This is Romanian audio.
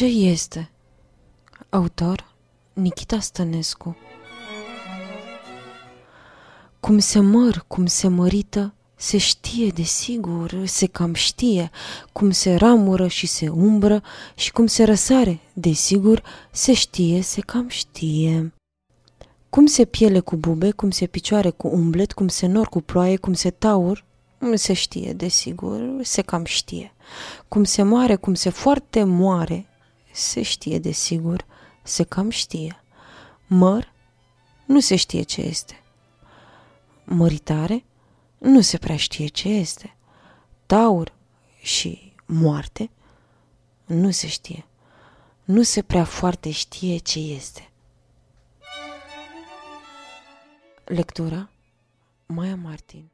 Ce este? Autor Nikita Stănescu Cum se măr, cum se mărită, se știe de sigur, se cam știe, cum se ramură și se umbră și cum se răsare, de sigur, se știe, se cam știe. Cum se piele cu bube, cum se picioare cu umblet, cum se nor cu ploaie, cum se taur, se știe, desigur, se cam știe. Cum se moare, cum se foarte moare, se știe, desigur, se cam știe. Măr, nu se știe ce este. Măritare, nu se prea știe ce este. Taur și moarte, nu se știe. Nu se prea foarte știe ce este. Lectura Maia Martin